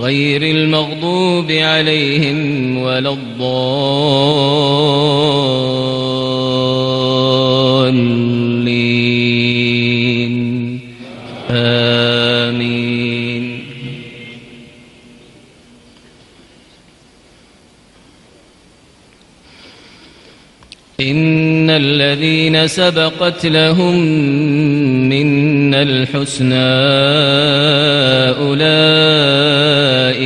غير المغضوب عليهم ولا الضالين. آمين. إن الذين سبقت لهم منا الحسنى أولئك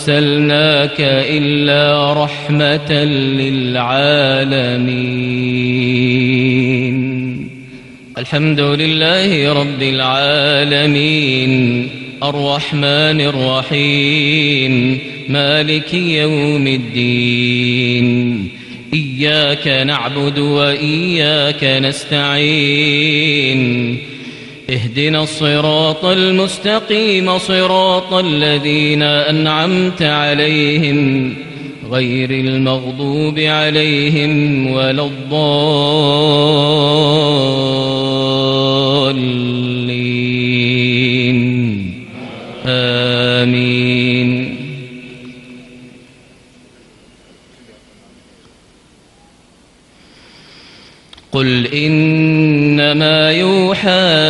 أرسلناك إلا رحمة للعالمين. الحمد لله رب العالمين. الرحمن الرحيم. مالك يوم الدين. إياك نعبد وإياك نستعين. اهدنا الصراط المستقيم صراط الذين أنعمت عليهم غير المغضوب عليهم ولا الضالين. آمين. قل إنما يوحى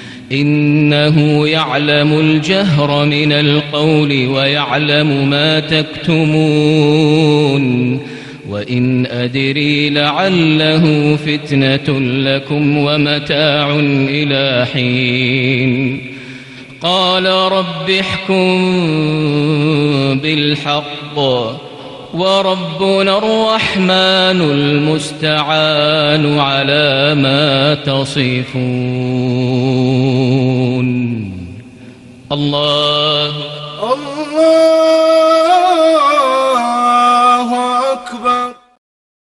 إنه يعلم الجهر من القول ويعلم ما تكتمون وإن أدري لعله فتنة لكم ومتاع إلى حين. قال رب احكم بالحق. وربنا الرحمن المستعان على ما تصفون. الله الله